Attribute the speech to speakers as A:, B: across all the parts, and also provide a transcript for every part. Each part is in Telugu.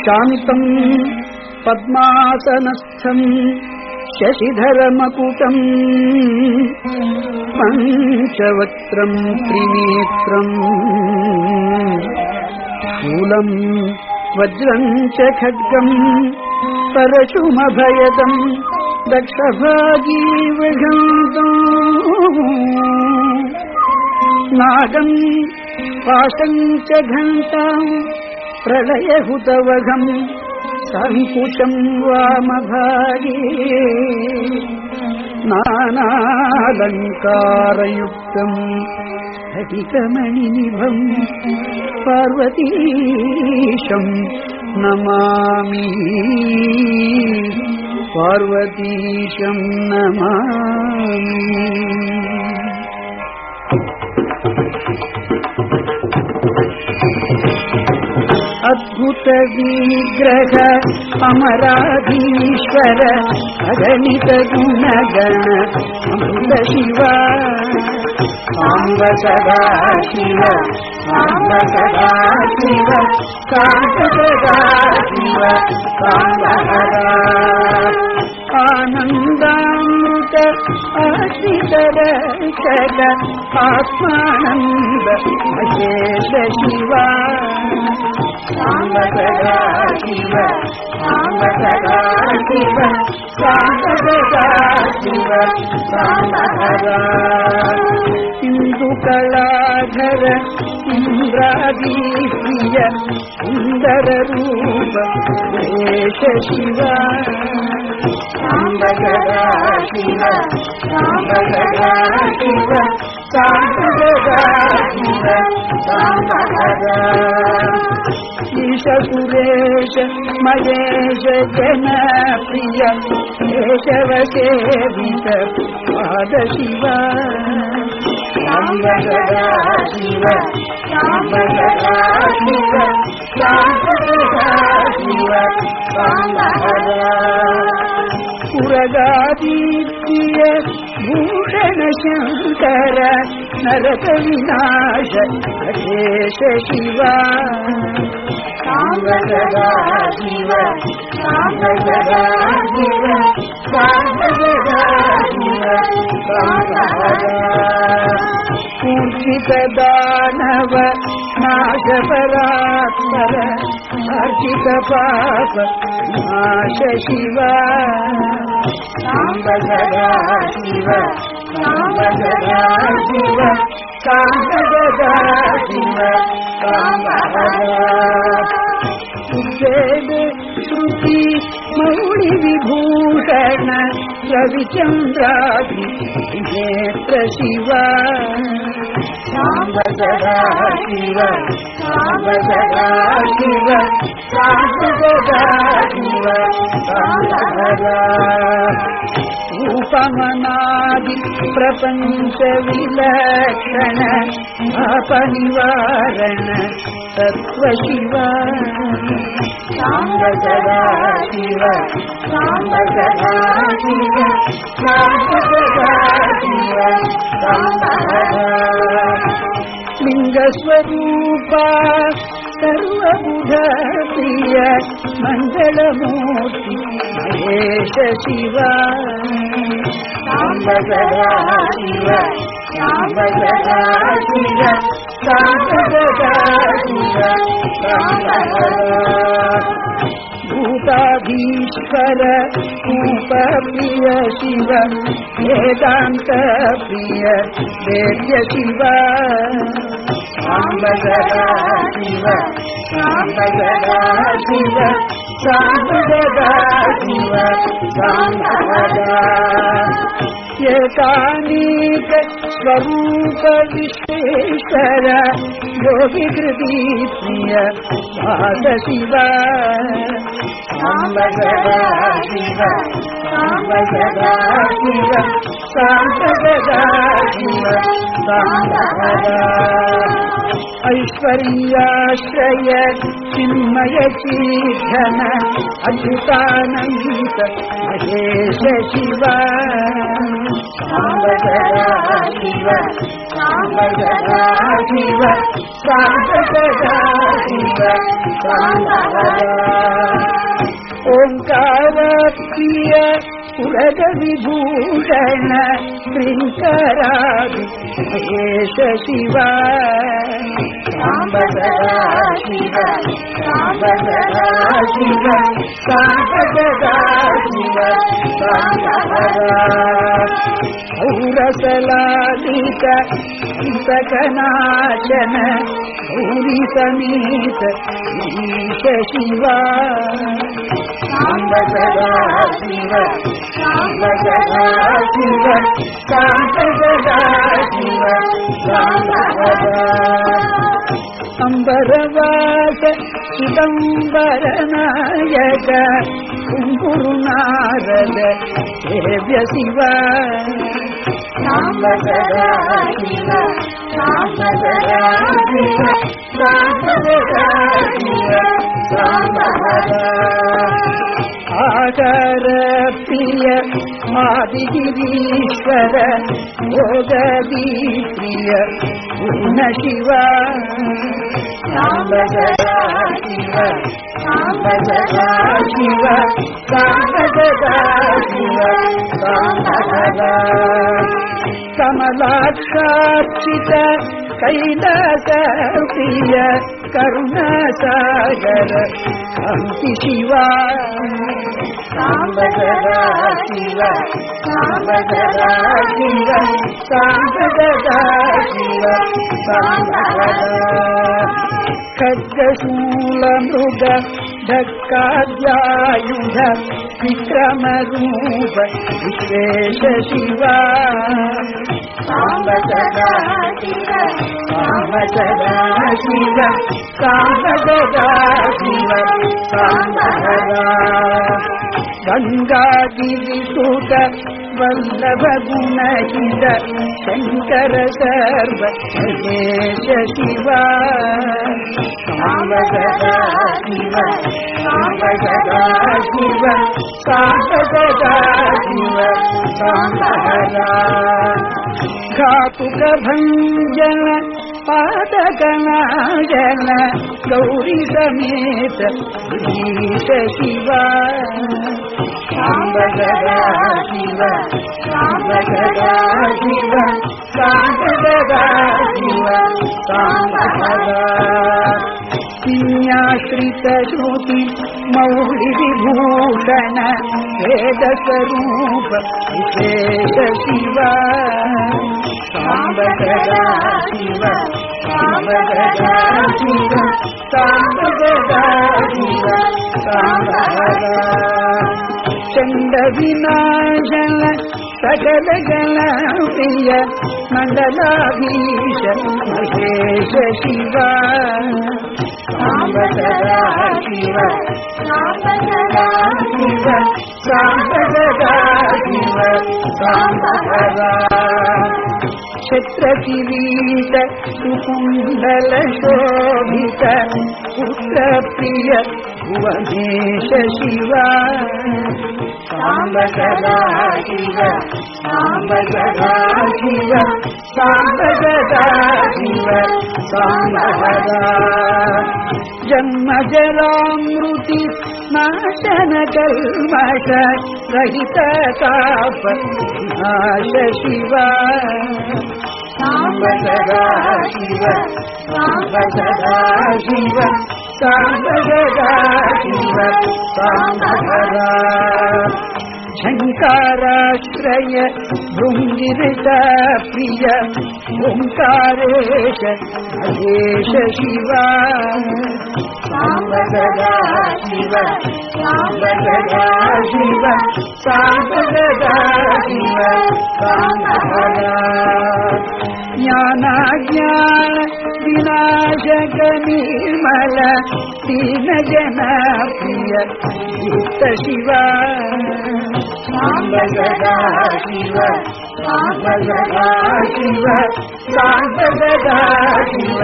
A: శాంతం పద్మాసనస్థం శశిధరమకుటం పంచవక్త్రం త్రినేత్రం శూలం వజ్రం చ ఖడ్గం పరశుమభయదం దక్షభాగీ విఘంతం नादं पाकञ्चघण्टां प्रलयभूतवघं सङ्कुशं वामभागे नानालङ्कारयुक्तम् अधिकमणिभं पार्वतीशम् नमामि। पार्वतीशम् नमामि। అద్భుత విగ్రహ అమరాధీశ్వర అగణిత గుణగణ అమృత శివ సాంబ సదా శివ సాంబ సదా శివ సాంబ సదా శివ సాంబహర ఆనందామృత ఆశ్రితర ఆత్మానంద మహేష శివా. సాంబ సదా శివ సాంబ సదా శివ సాంబ సదా శివ కళాధర సుందర రూప శేష శివ రామ సదా శివ రామ సదా శివ సాంబ సదా ఈశ సురేశ మహేశ జన ప్రియ కేశవ సేవిత పాద శివ శివ శివ భూషణ శంకర నరక వినాశ అశేష శివ. సాంబ సదా శివ సాంబ సదా శివ సాంబ సదా శివ పూజిత దానవ నాశ పరాత్పర అర్చిత పాప నాశ శివ సాంబ సదా శివ సాంబ సదా శివ సాంబ సదా శివ సాంబ శృతి మౌళి విభూషణ రవిచంద్రాది నేత్ర శివ సాంబ సదా శివ సదా శివ సాంబ సదా శివ ఉపమనాది ప్రపంచ విలక్షణ అపనివారణ తత్వ శివ సాంబ సదా శివ సాంబ సదా శివ సాంబ సదా శివ లింగస్వరూప సర్వబుధ ప్రియ మంగళమూర్తి శివ శివ శివ సదా శివ భూతాధీశ్వర రూప ప్రియ శివ. వేదాంత ప్రియ వేద్య శివ సాంబ సదా శివ సాంబ సదా శివ సాంబ సదా శివ సాంబ ఏకానీక స్వరూప విశ్వేశ్వర యోగి కృతి ప్రియ పాద శివ సాంబ సదా శివ సాంబ సదా శివ సాంబ సదా శివ సాంబ ایر آش تین ادان گیت شیو سارا اوکار کی శివ సాంబగరా శివ సాంబగరా ఓంకార ప్రియ ఉరగ విభూషణ శ్రీంకరాది మహేశ శివ. సాంబగరా శివ సాంబగరా శివ సాంబగరా శివ. సాంబగరా ఔరసలాలిక చింతకనాశన గౌరీ సమేత ఈశ శివ. సాంబగరా శివ శివ సాంబగరా శివ సాంబగరా అంబరవాస శివ శివ శివ. సాంబగరా శివ సాంబగరా ఆకర ప్రియ ఆదిగిరీశ్వర భోగదీ ప్రియ పూర్ణ శివ సాంబగరా శివ సాంబగరా శివ సాంబగరా శివ సాంబగరా కమలాక్షార్చిత కైలాస ప్రియ కరుణాసాగర కాంతి శివ. సాంబగరా శివ సాంబగరా శివ సాంబగరా శివ సాంబగరా ఖడ్గశూల మృగ ఢక్కాద్యాయుధ విక్రమ రూప విశ్వేశ శివ. సాంబగరా శివ సాంబగరా శివ సాంబగరా శివ సాంబగరా గంగాగిరి సుత వల్లభ గుణహిత శంకర సర్వ మహేశ శివ. సాంబగరా శివ సాంబగరా శివ సాంబగరా పాదగణాయన గౌరీ సమేత ఈశ శివ సాంబగరా శివ సాంబగరా శివ సాంబగరా శివ. మౌళి విభూషణ వేద స్వరూప విశేష శివ సాంబగరా శివ సాంబగరా శివ చండ వినాశన సకల గల ప్రియ మండలాభీషణ మహేష శివ సాంబగరా శివ సాంబగరా శివ సాంబగరా శివ కిరీట సుకుండల శోభిత పుత్ర ప్రియ భువనేశ శివ. సాంబగరా శివ. సాంబగరా శివ సాంబగరా శివ సాంబగరా జన్మ జరామృతి నాశన కల్మష రహిత తాప నాశ శివ. సాంబగరా శివ సాంబగరా శివ సాంబగరా శివ సాంబగరా शङ्काराश्रय भृङ्गिरित प्रिय ओङ्कारेश हरेश शिवा साम्बदा शिव साम्बदा शिव
B: साम्बदा शिव साम्बदा జగనిర్మల దీన జన ప్రియ గుప్త శివ సాంబగదా
A: శివ శివ సాంబగదా శివ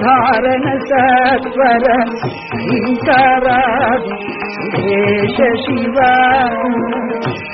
A: धारण सत्वर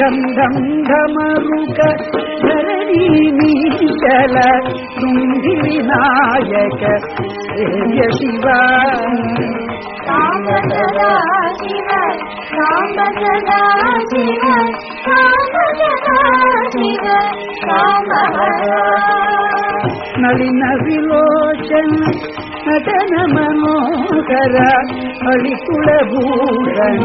A: ధం
B: ధం ధమరుక ధరణి మీచల తుంగి
A: వినాయక శ్రేయ శివ నలిన
B: విలోచన
A: నటన మనోహర అలికుళ భూషణ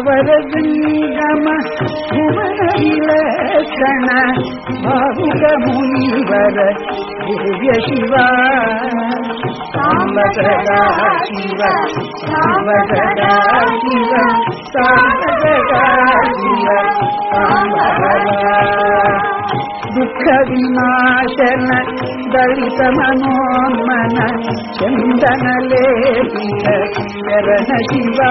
A: பவரசிங்கம புவனவிலக்கண பாவுக முனிவர
B: திவ்ய சிவா சாம்பதா சிவ சாம்பதா
A: சிவ சாம்பதா சிவ சாம்பதா దుఃఖ వినాశన దళిత మనోన్మన చందనలే శరణ శివా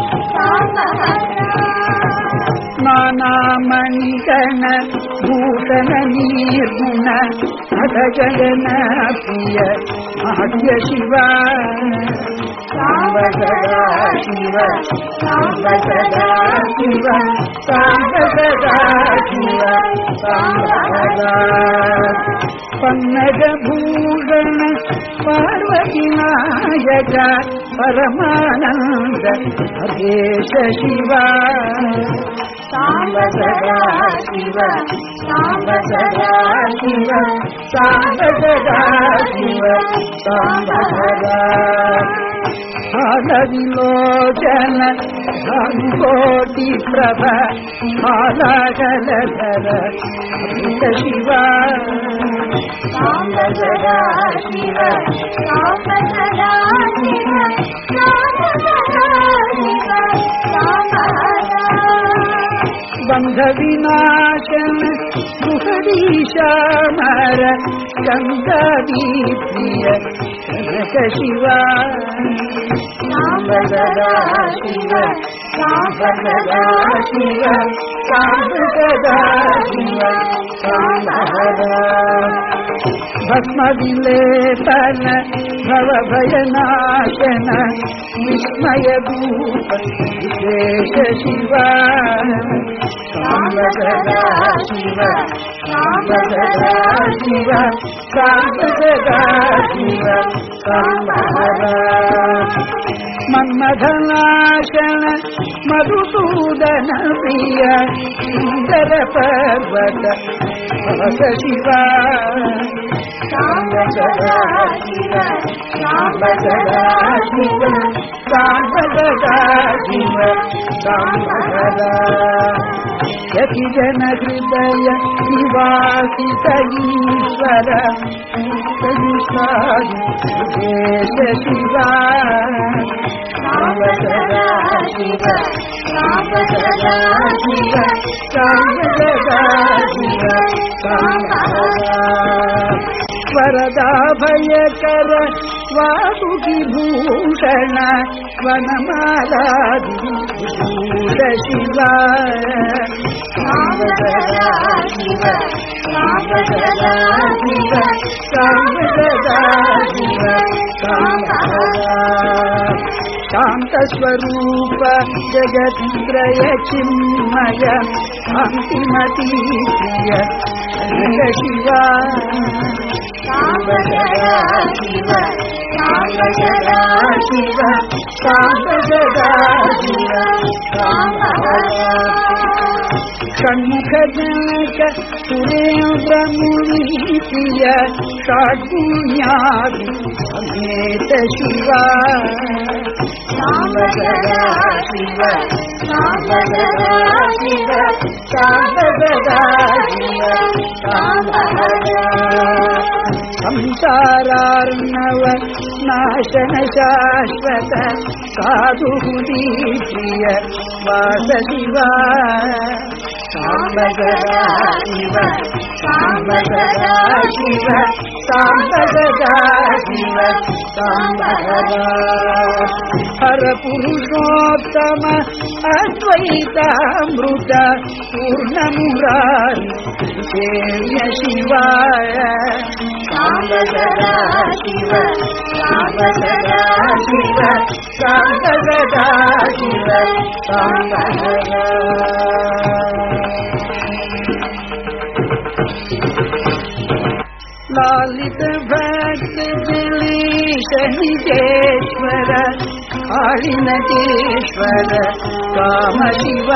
A: మదన నిర్గుణ
B: మద జగన ప్రియ భాగ్య శివ. సాంబ
A: సదా శివ సాంబ సదా శివ సాంబ సదా శివ సాంబ సదా పన్నగ
B: భూషణ వినాయక పరమానంద అభేష శివ. సాంబ సదా శివ సాంబ సదా
A: శివ. రామ సదా శివ రామ సదా
B: శివ బంధ వినాశన సుహరీశామర కంగీప్రియ శివ
A: శివ సదా శివ సాధు సదా శివ భస్మవిలేపన భవభయనాశన విస్మయ భూప విశేష శివ సాంబదా శివ సాంబదా శివ శివ మన్మథనాశన మధుసూదన ప్రియ సుందర పర్వత భవత శివ
B: సాంబ సదా శివ సాంబ
A: సదా శివ సాంబ సదా శివ సాంబ సదా యతి జన హృదయ నివాసిత ఈశ్వర శివ
B: సదా శివ సాంబ సదా శివ
A: సాంబ సదా శివ సాంబ వాసుకి భూషణ వనమాలాదిభూష శివ
B: సదా శివ సాంబ సదా శివ
A: సదా శివ సదా شاپس جگت منتی میواہ ప్రియ జగ శివ
B: సాంబ సదా శివ సాంబ సదా శివ
A: సాంబ సదా శివ
B: సాంబ సదా
A: షణ్ముఖ జనక సురేంద్ర ముని ప్రియ షాడ్గుణ్యాది సమేత శివ
B: సాంబ సదా శివ
A: సంసారార్ణవ నాశన శాశ్వత సాధు ప్రియ వాస శివ
B: సాంబ సదా శివ సాంబ సదా శివ సాంబ సదా శివ సాంబ సదా
A: హర పురుషోత్తమ అద్వైతామృత పూర్ణమురారి సేవ్య శివాయ.
B: సాంబ సదా శివ సాంబ సదా శివ సాంబ कालिनकेश्वर कामशिव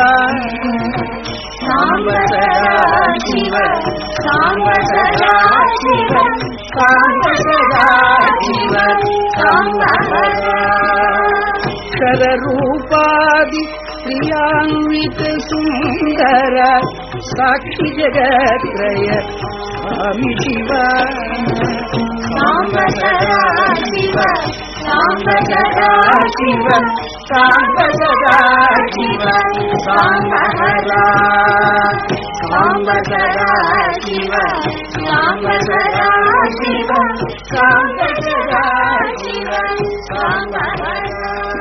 B: साम्ब सदा
A: शिव साम्ब सदा शिव साम्ब सदा शिव
B: साम्ब शररूपादि प्रियान्वित सुन्दर साक्षि जगत्रय स्वामि शिव साम्ब सदा शिव
A: అక్షర రూపాది ప్రియాన్విత సుందర సాక్షి జగత్రయ స్వామి శివ
B: సాంబ సదా శివ సాంబ సదా శివ సాంబ సదా శివ సాంబ సదా